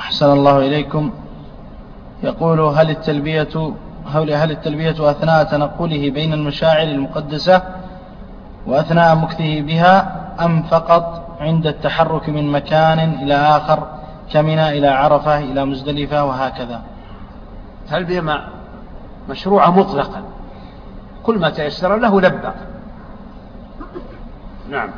أحسن الله إليكم. يقول هل التلبية هل التلبية أثناء تنقله بين المشاعر المقدسة وأثناء مكثه بها أم فقط عند التحرك من مكان إلى آخر كمنى إلى عرفة إلى مزدلفة وهكذا؟ التلبية مشروعة مطلقا. كل ما تيسر له لبى نعم.